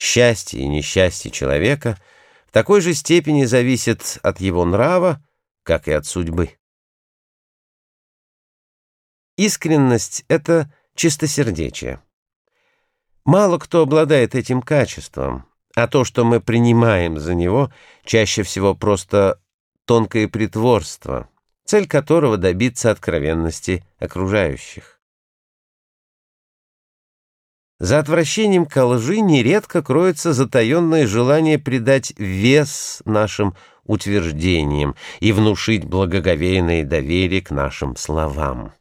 Счастье и несчастье человека в такой же степени зависит от его нрава, как и от судьбы. Искренность — это чистосердечие. Мало кто обладает этим качеством, а то, что мы принимаем за него, чаще всего просто тонкое притворство, цель которого добиться откровенности окружающих. За отвращением ко лжи нередко кроется затаенное желание придать вес нашим утверждениям и внушить благоговейное доверие к нашим словам.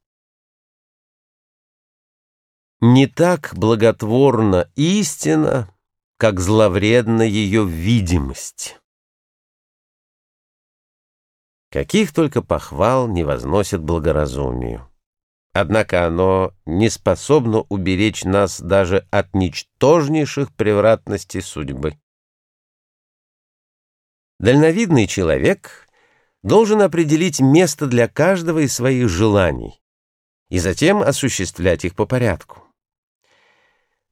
Не так благотворна истина, как зловредна ее видимость. Каких только похвал не возносят благоразумию. Однако оно не способно уберечь нас даже от ничтожнейших превратностей судьбы. Дальновидный человек должен определить место для каждого из своих желаний и затем осуществлять их по порядку.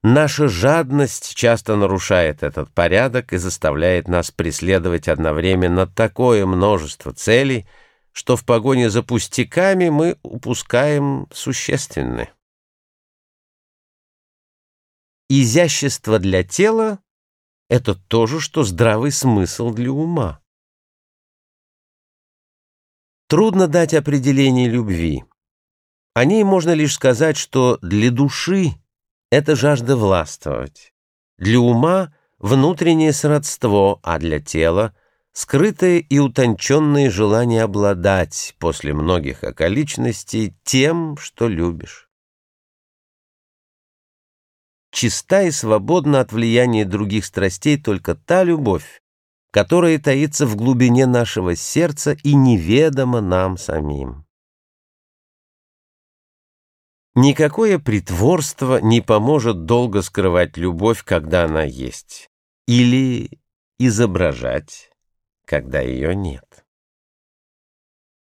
Наша жадность часто нарушает этот порядок и заставляет нас преследовать одновременно такое множество целей, что в погоне за пустяками мы упускаем существенное. Изящество для тела — это то же, что здравый смысл для ума. Трудно дать определение любви. О ней можно лишь сказать, что для души — это жажда властвовать. Для ума — внутреннее сродство, а для тела — скрытое и утонченное желание обладать после многих околичностей тем, что любишь. Чиста и свободна от влияния других страстей только та любовь, которая таится в глубине нашего сердца и неведома нам самим. Никакое притворство не поможет долго скрывать любовь, когда она есть, или изображать, когда ее нет.